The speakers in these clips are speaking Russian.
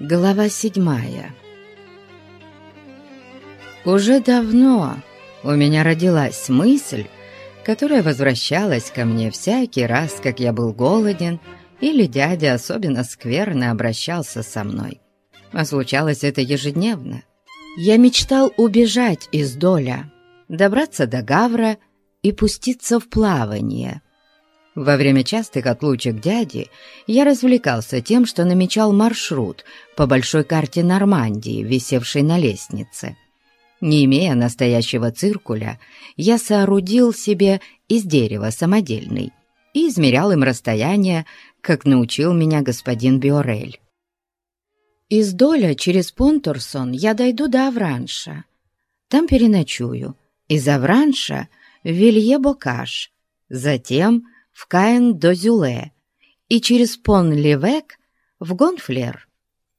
Глава седьмая Уже давно у меня родилась мысль, которая возвращалась ко мне всякий раз, как я был голоден, или дядя особенно скверно обращался со мной. А случалось это ежедневно. Я мечтал убежать из Доля, добраться до Гавра и пуститься в плавание – во время частых отлучек дяди я развлекался тем, что намечал маршрут по большой карте Нормандии, висевшей на лестнице. Не имея настоящего циркуля, я соорудил себе из дерева самодельный и измерял им расстояние, как научил меня господин Биорель. Из Доля через Понтурсон я дойду до Авранша. Там переночую. Из Авранша в Вилье-Бокаш. Затем в Каэн-до-Зюле и через Пон-Левек в Гонфлер.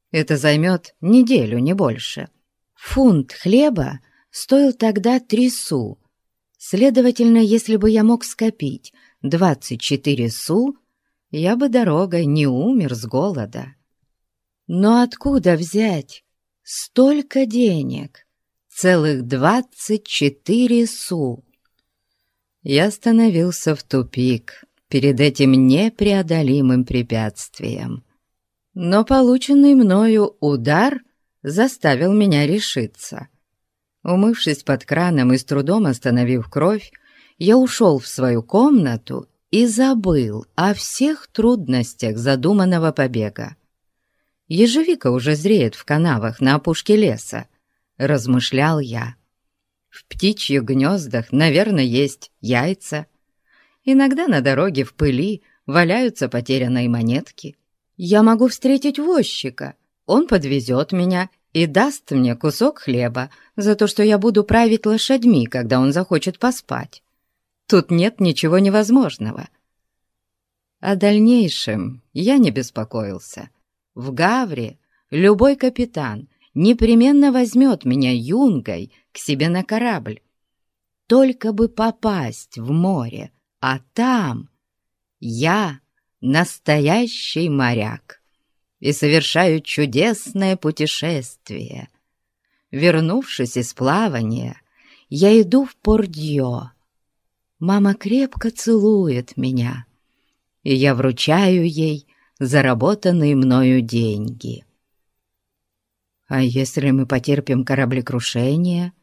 Это займет неделю, не больше. Фунт хлеба стоил тогда три су. Следовательно, если бы я мог скопить 24 су, я бы дорогой не умер с голода. Но откуда взять столько денег? Целых 24 су. Я остановился в тупик перед этим непреодолимым препятствием. Но полученный мною удар заставил меня решиться. Умывшись под краном и с трудом остановив кровь, я ушел в свою комнату и забыл о всех трудностях задуманного побега. Ежевика уже зреет в канавах на опушке леса, размышлял я. В птичьих гнездах, наверное, есть яйца, Иногда на дороге в пыли валяются потерянные монетки. Я могу встретить возчика. Он подвезет меня и даст мне кусок хлеба за то, что я буду править лошадьми, когда он захочет поспать. Тут нет ничего невозможного. О дальнейшем я не беспокоился. В Гавре любой капитан непременно возьмет меня юнгой к себе на корабль. Только бы попасть в море, а там я настоящий моряк и совершаю чудесное путешествие. Вернувшись из плавания, я иду в Пордьё. Мама крепко целует меня, и я вручаю ей заработанные мною деньги. А если мы потерпим кораблекрушение?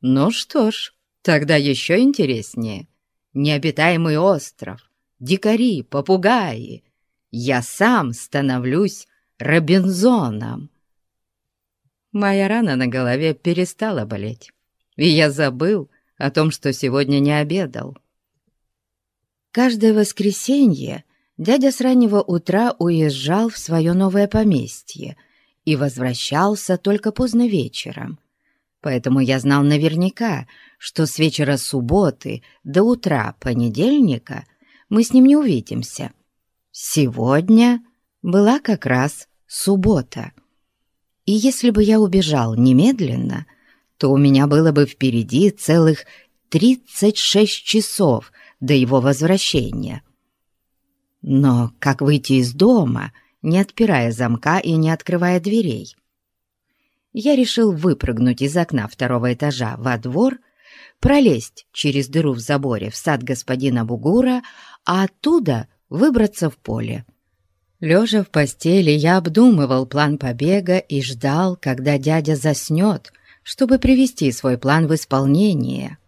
Ну что ж, тогда еще интереснее — необитаемый остров, дикари, попугаи. Я сам становлюсь Робинзоном. Моя рана на голове перестала болеть, и я забыл о том, что сегодня не обедал. Каждое воскресенье дядя с раннего утра уезжал в свое новое поместье и возвращался только поздно вечером. Поэтому я знал наверняка, что с вечера субботы до утра понедельника мы с ним не увидимся. Сегодня была как раз суббота. И если бы я убежал немедленно, то у меня было бы впереди целых 36 часов до его возвращения. Но как выйти из дома, не отпирая замка и не открывая дверей? Я решил выпрыгнуть из окна второго этажа во двор пролезть через дыру в заборе в сад господина Бугура, а оттуда выбраться в поле. Лежа в постели, я обдумывал план побега и ждал, когда дядя заснет, чтобы привести свой план в исполнение.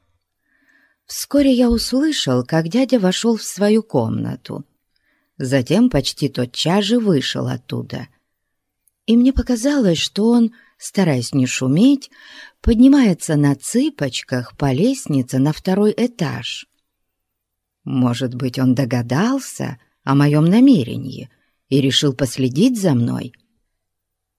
Вскоре я услышал, как дядя вошел в свою комнату. Затем почти тотчас же вышел оттуда. И мне показалось, что он стараясь не шуметь, поднимается на цыпочках по лестнице на второй этаж. Может быть, он догадался о моем намерении и решил последить за мной.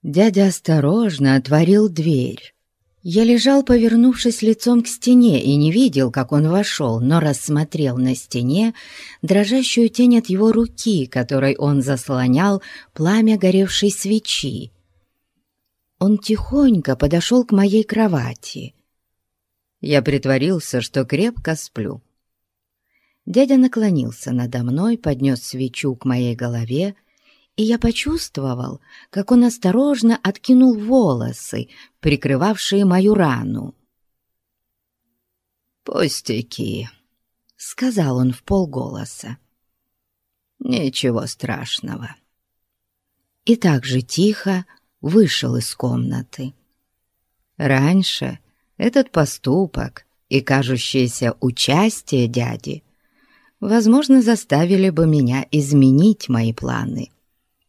Дядя осторожно отворил дверь. Я лежал, повернувшись лицом к стене, и не видел, как он вошел, но рассмотрел на стене дрожащую тень от его руки, которой он заслонял пламя горевшей свечи он тихонько подошел к моей кровати. Я притворился, что крепко сплю. Дядя наклонился надо мной, поднес свечу к моей голове и я почувствовал, как он осторожно откинул волосы, прикрывавшие мою рану. «Пустяки», — сказал он в полголоса. «Ничего страшного». И так же тихо вышел из комнаты. Раньше этот поступок и кажущееся участие дяди, возможно, заставили бы меня изменить мои планы.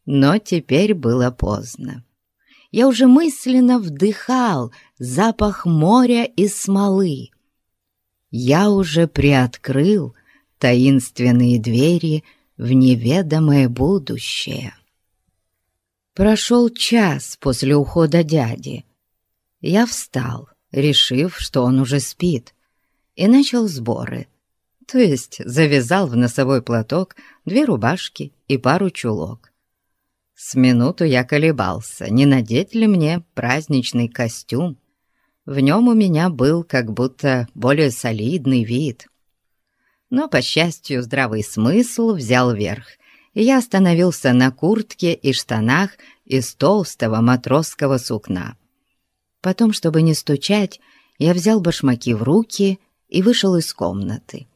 Но теперь было поздно. Я уже мысленно вдыхал запах моря и смолы. Я уже приоткрыл таинственные двери в неведомое будущее. Прошел час после ухода дяди. Я встал, решив, что он уже спит, и начал сборы. То есть завязал в носовой платок две рубашки и пару чулок. С минуту я колебался, не надеть ли мне праздничный костюм. В нем у меня был как будто более солидный вид. Но, по счастью, здравый смысл взял верх, я остановился на куртке и штанах из толстого матросского сукна. Потом, чтобы не стучать, я взял башмаки в руки и вышел из комнаты.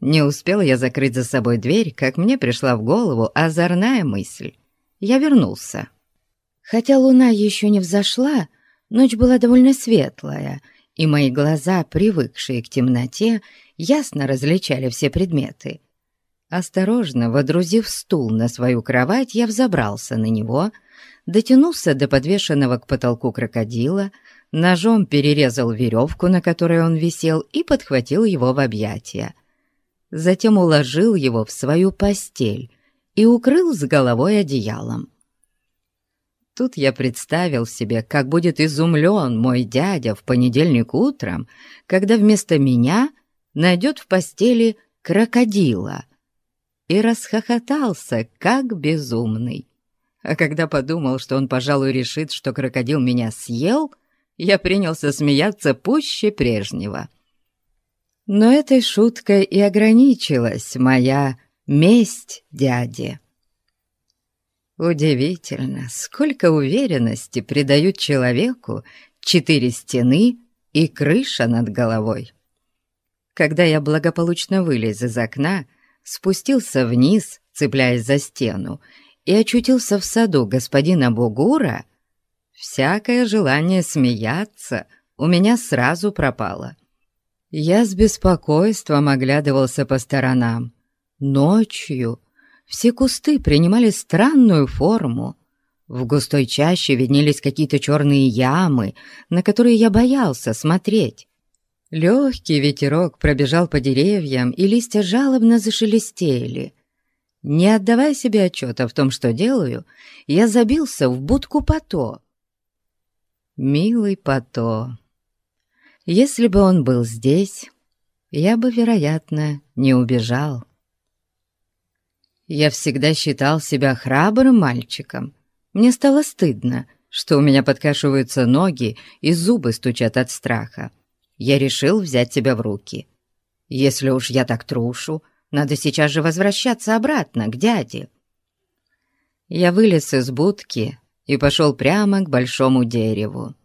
Не успел я закрыть за собой дверь, как мне пришла в голову озорная мысль. Я вернулся. Хотя луна еще не взошла, ночь была довольно светлая, и мои глаза, привыкшие к темноте, ясно различали все предметы. Осторожно, водрузив стул на свою кровать, я взобрался на него — дотянулся до подвешенного к потолку крокодила, ножом перерезал веревку, на которой он висел, и подхватил его в объятия. Затем уложил его в свою постель и укрыл с головой одеялом. Тут я представил себе, как будет изумлен мой дядя в понедельник утром, когда вместо меня найдет в постели крокодила, и расхохотался, как безумный. А когда подумал, что он, пожалуй, решит, что крокодил меня съел, я принялся смеяться пуще прежнего. Но этой шуткой и ограничилась моя месть дяде. Удивительно, сколько уверенности придают человеку четыре стены и крыша над головой. Когда я благополучно вылез из окна, спустился вниз, цепляясь за стену, и очутился в саду господина Бугура, всякое желание смеяться у меня сразу пропало. Я с беспокойством оглядывался по сторонам. Ночью все кусты принимали странную форму. В густой чаще виднелись какие-то черные ямы, на которые я боялся смотреть. Легкий ветерок пробежал по деревьям, и листья жалобно зашелестели — не отдавая себе отчета в том, что делаю, я забился в будку Пато. Милый Пато, если бы он был здесь, я бы, вероятно, не убежал. Я всегда считал себя храбрым мальчиком. Мне стало стыдно, что у меня подкашиваются ноги и зубы стучат от страха. Я решил взять тебя в руки. Если уж я так трушу, надо сейчас же возвращаться обратно, к дяде. Я вылез из будки и пошел прямо к большому дереву.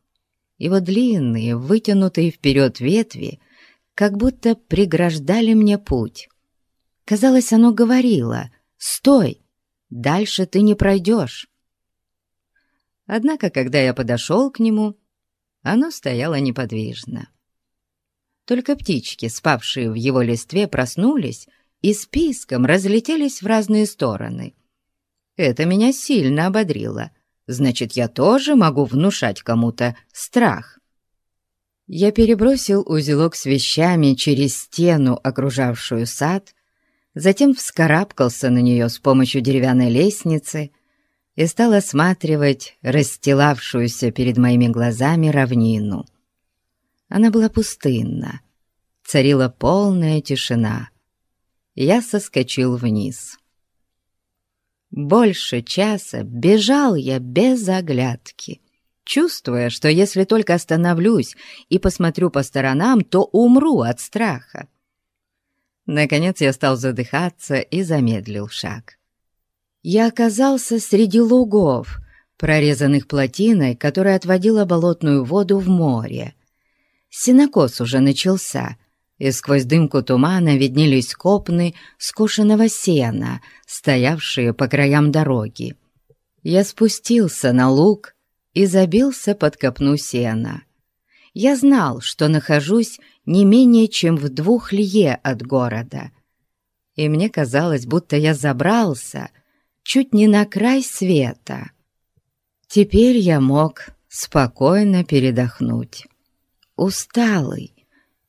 Его длинные, вытянутые вперед ветви как будто преграждали мне путь. Казалось, оно говорило «Стой! Дальше ты не пройдешь!» Однако, когда я подошел к нему, оно стояло неподвижно. Только птички, спавшие в его листве, проснулись и списком разлетелись в разные стороны. Это меня сильно ободрило. Значит, я тоже могу внушать кому-то страх. Я перебросил узелок с вещами через стену, окружавшую сад, затем вскарабкался на нее с помощью деревянной лестницы и стал осматривать расстилавшуюся перед моими глазами равнину. Она была пустынна, царила полная тишина — я соскочил вниз. Больше часа бежал я без оглядки, чувствуя, что если только остановлюсь и посмотрю по сторонам, то умру от страха. Наконец я стал задыхаться и замедлил шаг. я оказался среди лугов, прорезанных плотиной, которая отводила болотную воду в море. Синокос уже начался, и сквозь дымку тумана виднелись копны скошенного сена, стоявшие по краям дороги. Я спустился на луг и забился под копну сена. Я знал, что нахожусь не менее чем в двух лье от города, и мне казалось, будто я забрался чуть не на край света. Теперь я мог спокойно передохнуть. Усталый,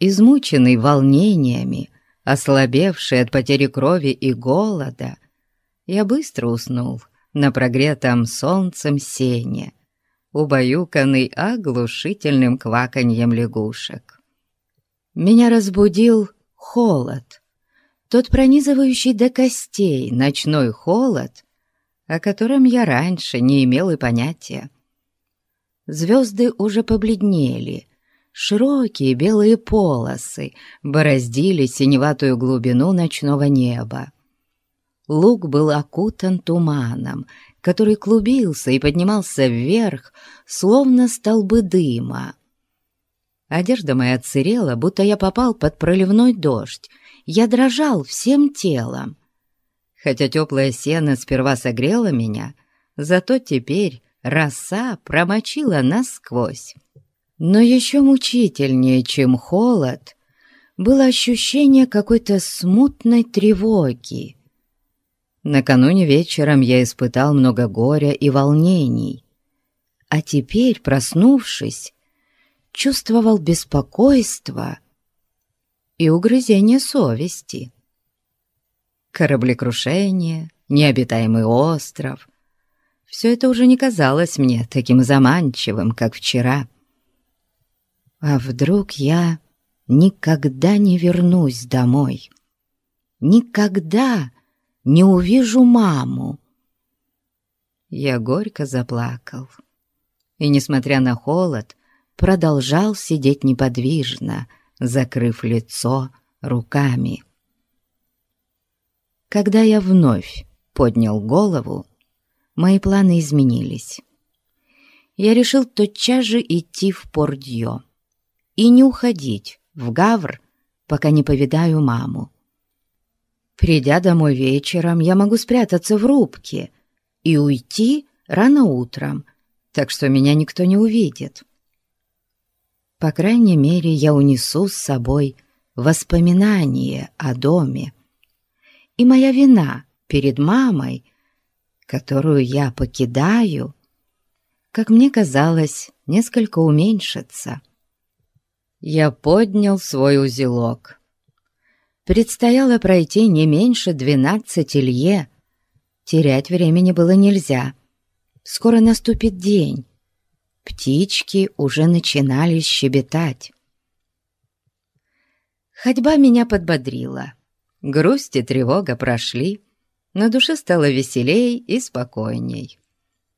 измученный волнениями, ослабевший от потери крови и голода, я быстро уснул на прогретом солнцем сене, убаюканный оглушительным кваканьем лягушек. Меня разбудил холод, тот пронизывающий до костей ночной холод, о котором я раньше не имел и понятия. Звезды уже побледнели, широкие белые полосы бороздили синеватую глубину ночного неба. Луг был окутан туманом, который клубился и поднимался вверх, словно столбы дыма. Одежда моя отсырела, будто я попал под проливной дождь. Я дрожал всем телом. Хотя теплое сено сперва согрело меня, зато теперь роса промочила насквозь. Но еще мучительнее, чем холод, было ощущение какой-то смутной тревоги. Накануне вечером я испытал много горя и волнений, а теперь, проснувшись, чувствовал беспокойство и угрызение совести. Кораблекрушение, необитаемый остров — все это уже не казалось мне таким заманчивым, как вчера. А вдруг я никогда не вернусь домой? Никогда не увижу маму. Я горько заплакал и, несмотря на холод, продолжал сидеть неподвижно, закрыв лицо руками. Когда я вновь поднял голову, мои планы изменились. Я решил тотчас же идти в Пордьё и не уходить в Гавр, пока не повидаю маму. Придя домой вечером, я могу спрятаться в рубке и уйти рано утром, так что меня никто не увидит. По крайней мере, я унесу с собой воспоминания о доме. И моя вина перед мамой, которую я покидаю, как мне казалось, несколько уменьшится. Я поднял свой узелок — Предстояло пройти не меньше двенадцати лье. Терять времени было нельзя. Скоро наступит день. Птички уже начинали щебетать. Ходьба меня подбодрила. Грусть и тревога прошли, на душе стало веселей и спокойней.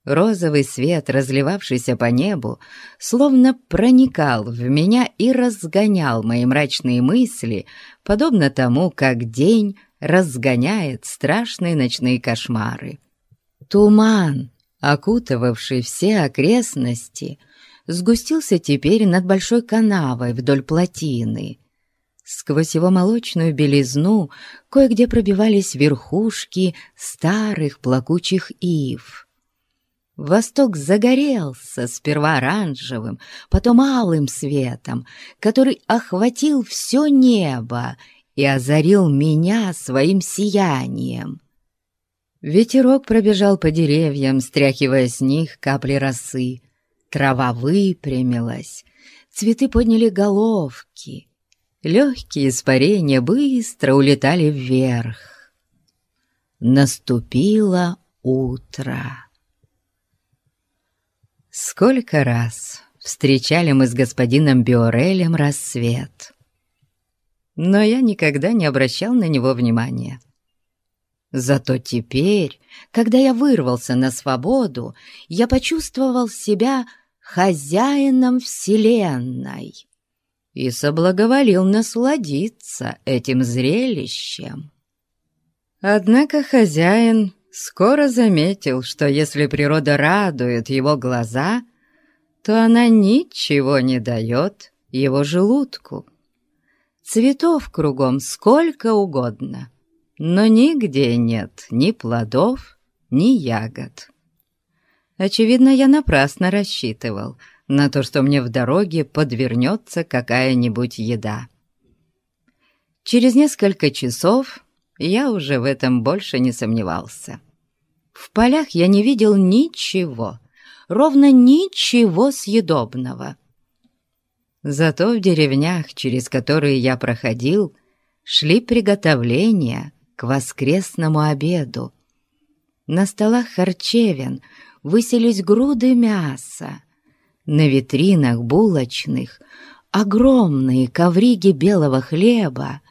Розовый свет, разливавшийся по небу, словно проникал в меня и разгонял мои мрачные мысли, подобно тому, как день разгоняет страшные ночные кошмары. Туман, окутывавший все окрестности, сгустился теперь над большой канавой вдоль плотины. Сквозь его молочную белизну кое-где пробивались верхушки старых плакучих ив — Восток загорелся сперва оранжевым, потом алым светом, который охватил все небо и озарил меня своим сиянием. Ветерок пробежал по деревьям, стряхивая с них капли росы. Трава выпрямилась, цветы подняли головки. Легкие испарения быстро улетали вверх. Наступило утро. Сколько раз встречали мы с господином Биорелем рассвет. Но я никогда не обращал на него внимания. Зато теперь, когда я вырвался на свободу, я почувствовал себя хозяином Вселенной и соблаговолил насладиться этим зрелищем. Однако хозяин скоро заметил, что если природа радует его глаза, то она ничего не дает его желудку. Цветов кругом сколько угодно, но нигде нет ни плодов, ни ягод. Очевидно, я напрасно рассчитывал на то, что мне в дороге подвернется какая-нибудь еда. Через несколько часов я уже в этом больше не сомневался. В полях я не видел ничего, ровно ничего съедобного. Зато в деревнях, через которые я проходил, шли приготовления к воскресному обеду. На столах харчевен выселись груды мяса. На витринах булочных огромные ковриги белого хлеба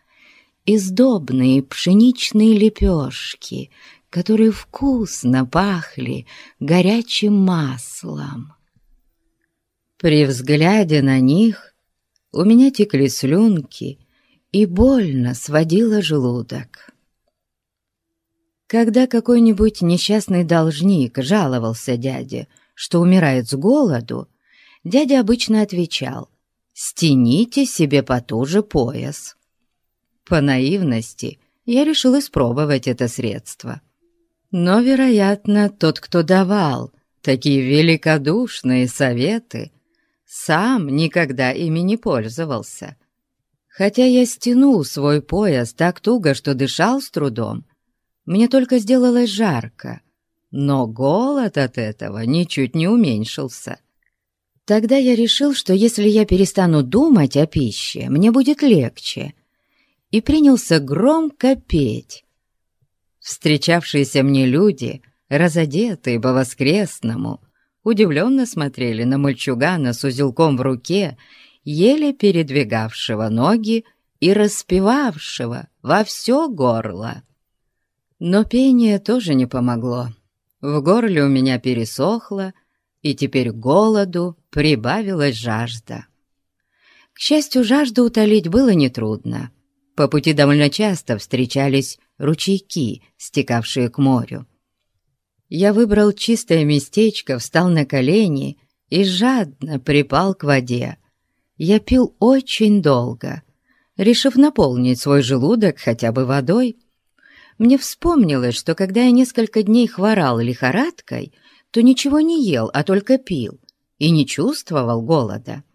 и сдобные пшеничные лепешки, которые вкусно пахли горячим маслом. При взгляде на них у меня текли слюнки и больно сводило желудок. Когда какой-нибудь несчастный должник жаловался дяде, что умирает с голоду, дядя обычно отвечал «Стяните себе потуже пояс». По наивности я решил испробовать это средство. Но, вероятно, тот, кто давал такие великодушные советы, сам никогда ими не пользовался. Хотя я стянул свой пояс так туго, что дышал с трудом, мне только сделалось жарко, но голод от этого ничуть не уменьшился. Тогда я решил, что если я перестану думать о пище, мне будет легче, и принялся громко петь. Встречавшиеся мне люди, разодетые по-воскресному, удивленно смотрели на мальчугана с узелком в руке, еле передвигавшего ноги и распевавшего во все горло. Но пение тоже не помогло. В горле у меня пересохло, и теперь голоду прибавилась жажда. К счастью, жажду утолить было нетрудно. По пути довольно часто встречались ручейки, стекавшие к морю. Я выбрал чистое местечко, встал на колени и жадно припал к воде. Я пил очень долго, решив наполнить свой желудок хотя бы водой. Мне вспомнилось, что когда я несколько дней хворал лихорадкой, то ничего не ел, а только пил, и не чувствовал голода.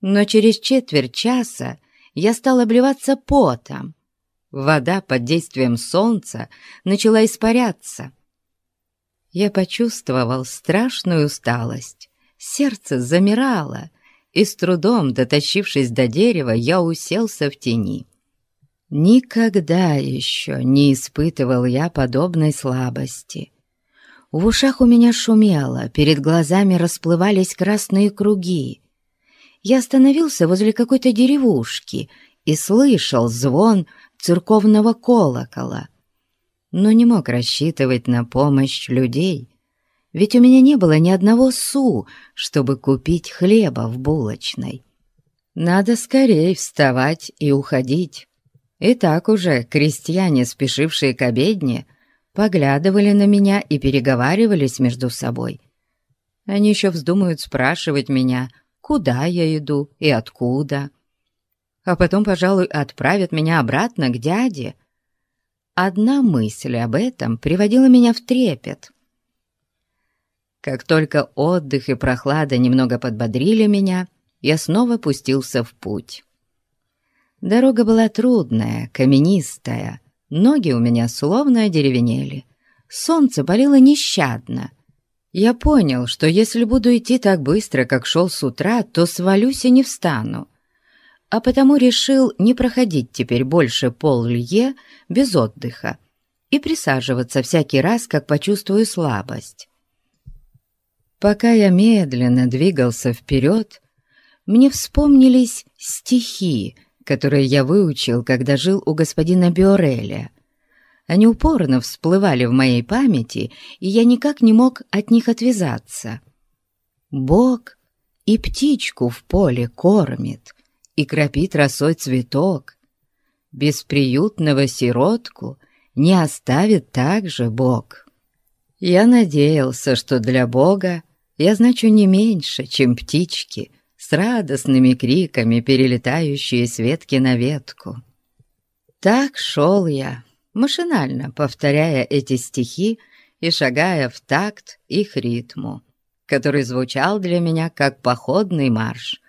Но через четверть часа я стал обливаться потом. Вода под действием солнца начала испаряться — я почувствовал страшную усталость. Сердце замирало, и с трудом, дотащившись до дерева, я уселся в тени. Никогда еще не испытывал я подобной слабости. В ушах у меня шумело, перед глазами расплывались красные круги. Я остановился возле какой-то деревушки и слышал звон церковного колокола — но не мог рассчитывать на помощь людей, ведь у меня не было ни одного су, чтобы купить хлеба в булочной. Надо скорее вставать и уходить. И так уже крестьяне, спешившие к обедне, поглядывали на меня и переговаривались между собой. Они еще вздумают спрашивать меня, куда я иду и откуда. А потом, пожалуй, отправят меня обратно к дяде — Одна мысль об этом приводила меня в трепет. Как только отдых и прохлада немного подбодрили меня, я снова пустился в путь. Дорога была трудная, каменистая, ноги у меня словно одеревенели. Солнце палило нещадно. Я понял, что если буду идти так быстро, как шел с утра, то свалюсь и не встану а потому решил не проходить теперь больше пол-лье без отдыха и присаживаться всякий раз, как почувствую слабость. Пока я медленно двигался вперед, мне вспомнились стихи, которые я выучил, когда жил у господина Биореля. Они упорно всплывали в моей памяти, и я никак не мог от них отвязаться. «Бог и птичку в поле кормит, и кропит росой цветок. Бесприютного сиротку не оставит также Бог. Я надеялся, что для Бога я значу не меньше, чем птички с радостными криками, перелетающие с ветки на ветку. Так шел я, машинально повторяя эти стихи и шагая в такт их ритму, который звучал для меня как походный марш,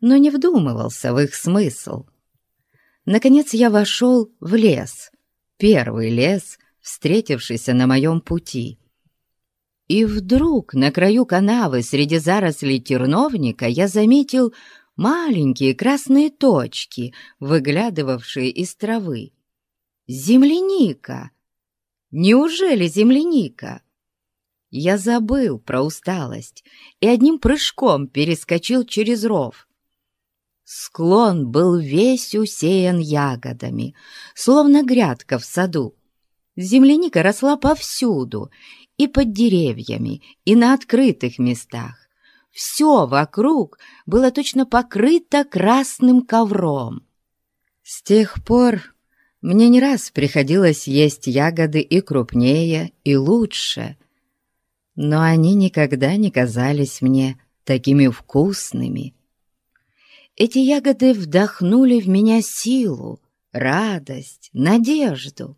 но не вдумывался в их смысл. Наконец я вошел в лес, первый лес, встретившийся на моем пути. И вдруг на краю канавы среди зарослей терновника я заметил маленькие красные точки, выглядывавшие из травы. Земляника! Неужели земляника? Я забыл про усталость и одним прыжком перескочил через ров. Склон был весь усеян ягодами, словно грядка в саду. Земляника росла повсюду, и под деревьями, и на открытых местах. Все вокруг было точно покрыто красным ковром. С тех пор мне не раз приходилось есть ягоды и крупнее, и лучше, но они никогда не казались мне такими вкусными. Эти ягоды вдохнули в меня силу, радость, надежду.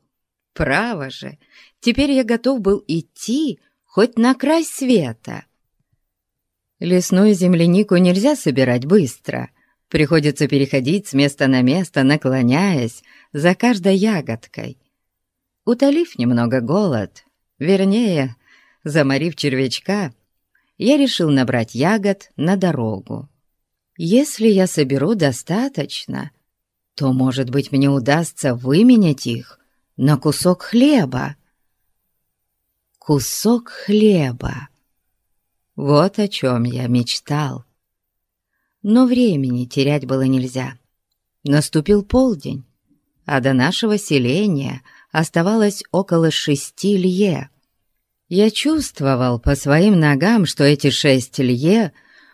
Право же, теперь я готов был идти хоть на край света. Лесную землянику нельзя собирать быстро. Приходится переходить с места на место, наклоняясь за каждой ягодкой. Утолив немного голод, вернее, заморив червячка, я решил набрать ягод на дорогу. Если я соберу достаточно, то, может быть, мне удастся выменять их на кусок хлеба. Кусок хлеба. Вот о чем я мечтал. Но времени терять было нельзя. Наступил полдень, а до нашего селения оставалось около шести лье. Я чувствовал по своим ногам, что эти шесть лье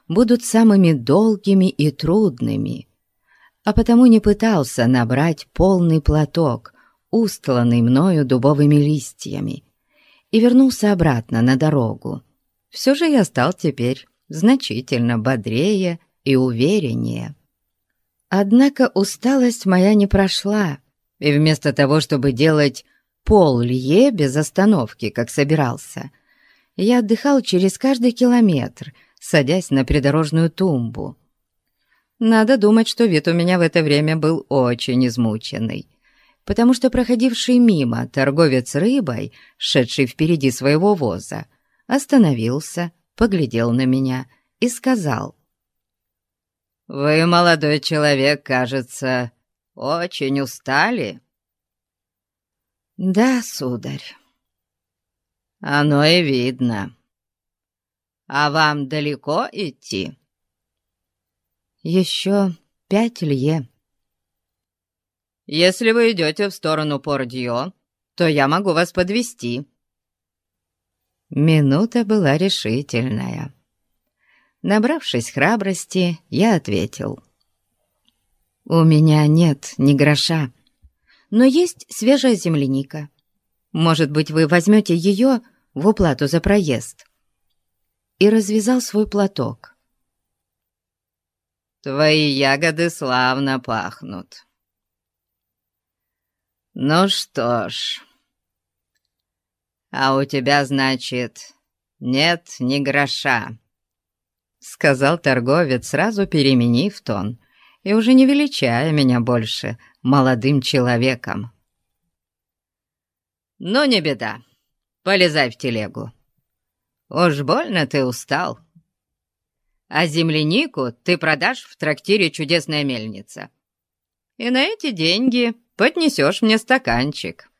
будут самыми долгими и трудными, а потому не пытался набрать полный платок, устланный мною дубовыми листьями, и вернулся обратно на дорогу. Все же я стал теперь значительно бодрее и увереннее. Однако усталость моя не прошла, и вместо того, чтобы делать пол лье без остановки, как собирался, я отдыхал через каждый километр, садясь на придорожную тумбу. Надо думать, что вид у меня в это время был очень измученный, потому что проходивший мимо торговец рыбой, шедший впереди своего воза, остановился, поглядел на меня и сказал. «Вы, молодой человек, кажется, очень устали?» «Да, сударь». «Оно и видно. А вам далеко идти?» «Еще пять лье». «Если вы идете в сторону Пордье, то я могу вас подвести. Минута была решительная. Набравшись храбрости, я ответил. «У меня нет ни гроша, но есть свежая земляника. Может быть, вы возьмете ее в уплату за проезд?» И развязал свой платок. «Твои ягоды славно пахнут». «Ну что ж...» «А у тебя, значит, нет ни гроша», — сказал торговец, сразу переменив тон и уже не величая меня больше молодым человеком. «Ну, не беда, полезай в телегу. Уж больно ты устал. А землянику ты продашь в трактире «Чудесная мельница». И на эти деньги поднесешь мне стаканчик».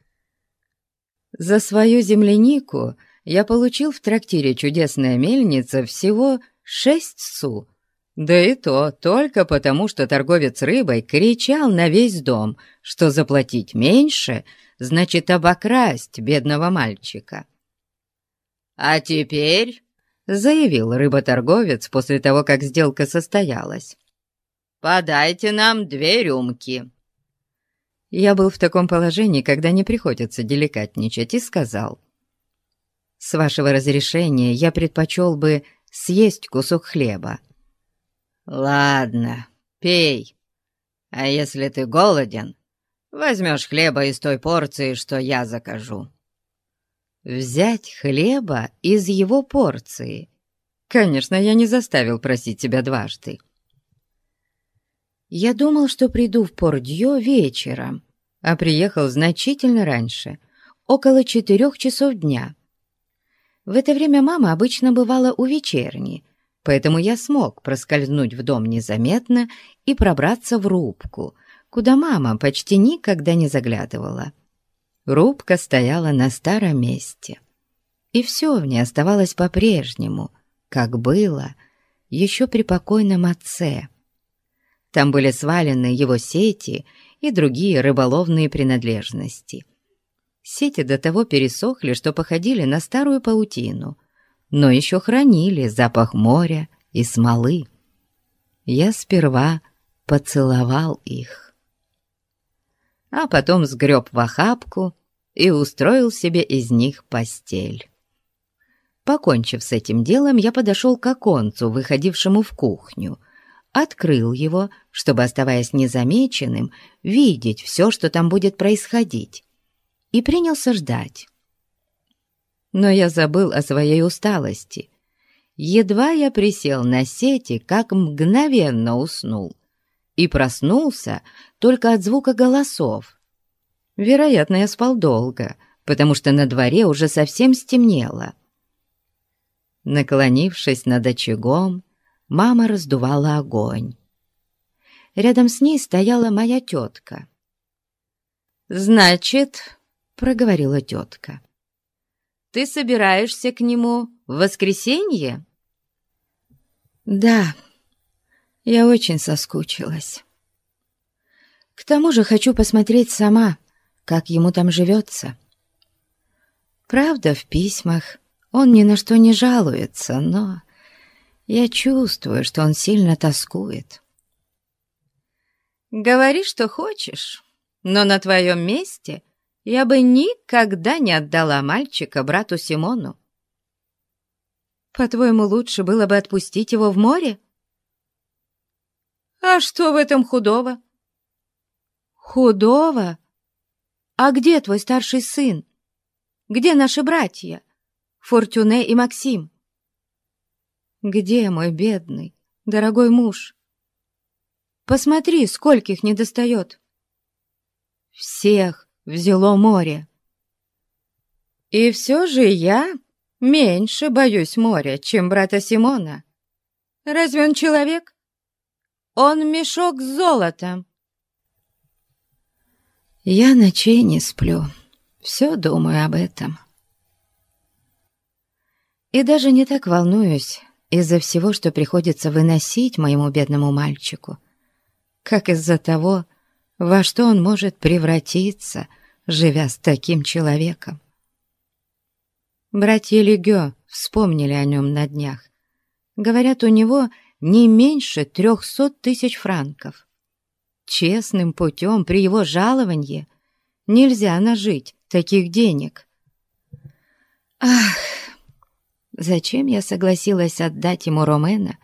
За свою землянику я получил в трактире «Чудесная мельница» всего шесть су. Да и то только потому, что торговец рыбой кричал на весь дом, что заплатить меньше значит обокрасть бедного мальчика. «А теперь», — заявил рыботорговец после того, как сделка состоялась, — «подайте нам две рюмки». Я был в таком положении, когда не приходится деликатничать, и сказал. «С вашего разрешения я предпочел бы съесть кусок хлеба». «Ладно, пей. А если ты голоден, возьмешь хлеба из той порции, что я закажу». «Взять хлеба из его порции?» Конечно, я не заставил просить тебя дважды. Я думал, что приду в Пордьё вечером, а приехал значительно раньше, около четырех часов дня. В это время мама обычно бывала у вечерни, поэтому я смог проскользнуть в дом незаметно и пробраться в рубку, куда мама почти никогда не заглядывала. Рубка стояла на старом месте, и все в ней оставалось по-прежнему, как было еще при покойном отце. Там были свалены его сети и другие рыболовные принадлежности. Сети до того пересохли, что походили на старую паутину, но еще хранили запах моря и смолы. Я сперва поцеловал их, а потом сгреб в охапку и устроил себе из них постель. Покончив с этим делом, я подошел к оконцу, выходившему в кухню, открыл его, чтобы, оставаясь незамеченным, видеть все, что там будет происходить, и принялся ждать. Но я забыл о своей усталости. Едва я присел на сети, как мгновенно уснул, и проснулся только от звука голосов. Вероятно, я спал долго, потому что на дворе уже совсем стемнело. Наклонившись над очагом, мама раздувала огонь. Рядом с ней стояла моя тетка. «Значит, — проговорила тетка, — ты собираешься к нему в воскресенье?» «Да, я очень соскучилась. К тому же хочу посмотреть сама, как ему там живется. Правда, в письмах он ни на что не жалуется, но я чувствую, что он сильно тоскует. «Говори, что хочешь, но на твоем месте я бы никогда не отдала мальчика брату Симону. По-твоему, лучше было бы отпустить его в море?» «А что в этом худого?» «Худого? А где твой старший сын? Где наши братья?» Фортюне и Максим. Где мой бедный, дорогой муж? Посмотри, скольких недостает. Всех взяло море. И все же я меньше боюсь моря, чем брата Симона. Разве он человек? Он мешок с золотом. Я ночей не сплю, все думаю об этом и даже не так волнуюсь из-за всего, что приходится выносить моему бедному мальчику, как из-за того, во что он может превратиться, живя с таким человеком. Братья Легё вспомнили о нем на днях. Говорят, у него не меньше трехсот тысяч франков. Честным путем при его жаловании нельзя нажить таких денег. Ах, Зачем я согласилась отдать ему Ромена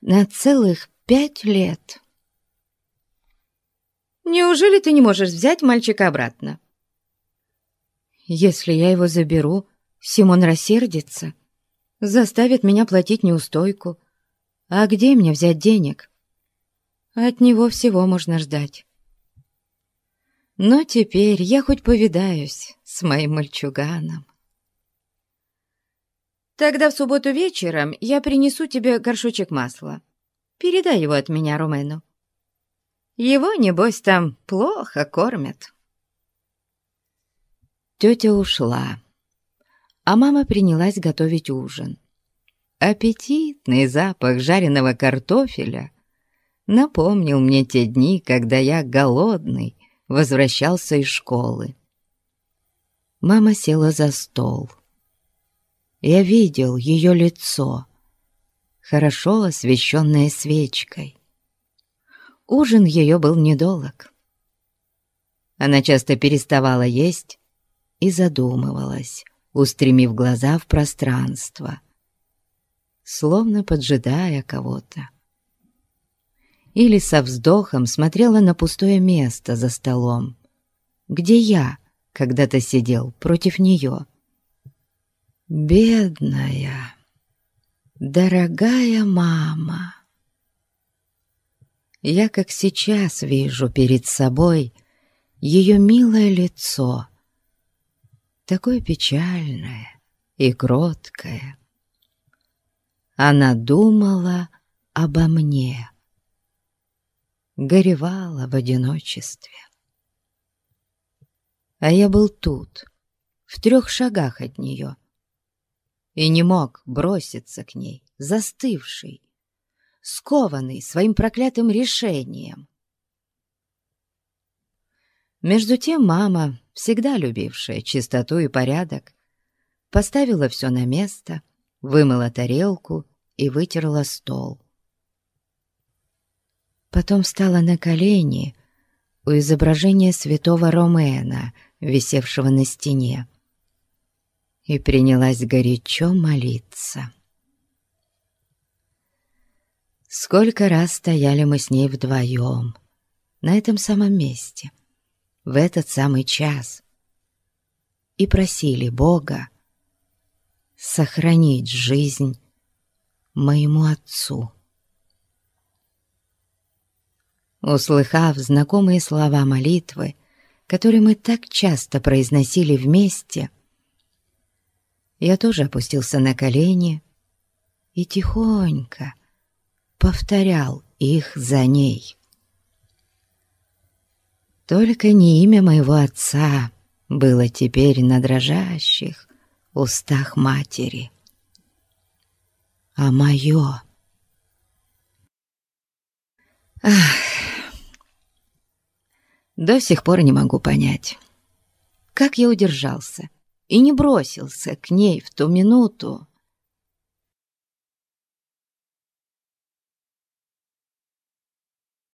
на целых пять лет? Неужели ты не можешь взять мальчика обратно? Если я его заберу, Симон рассердится, заставит меня платить неустойку. А где мне взять денег? От него всего можно ждать. Но теперь я хоть повидаюсь с моим мальчуганом. Тогда в субботу вечером я принесу тебе горшочек масла. Передай его от меня Румену. Его, небось, там плохо кормят». Тетя ушла, а мама принялась готовить ужин. Аппетитный запах жареного картофеля напомнил мне те дни, когда я, голодный, возвращался из школы. Мама села за стол. Я видел ее лицо, хорошо освещенное свечкой. Ужин ее был недолг. Она часто переставала есть и задумывалась, устремив глаза в пространство, словно поджидая кого-то. Или со вздохом смотрела на пустое место за столом, где я когда-то сидел против нее. «Бедная, дорогая мама!» Я как сейчас вижу перед собой ее милое лицо, такое печальное и кроткое. Она думала обо мне, горевала в одиночестве. А я был тут, в трех шагах от нее, и не мог броситься к ней, застывший, скованный своим проклятым решением. Между тем мама, всегда любившая чистоту и порядок, поставила все на место, вымыла тарелку и вытерла стол. Потом встала на колени у изображения святого Ромена, висевшего на стене, и принялась горячо молиться. Сколько раз стояли мы с ней вдвоем, на этом самом месте, в этот самый час, и просили Бога сохранить жизнь моему отцу. Услыхав знакомые слова молитвы, которые мы так часто произносили вместе, я тоже опустился на колени и тихонько, повторял их за ней. Только не имя моего отца было теперь на дрожащих устах матери, а мое. Ах, до сих пор не могу понять, как я удержался и не бросился к ней в ту минуту,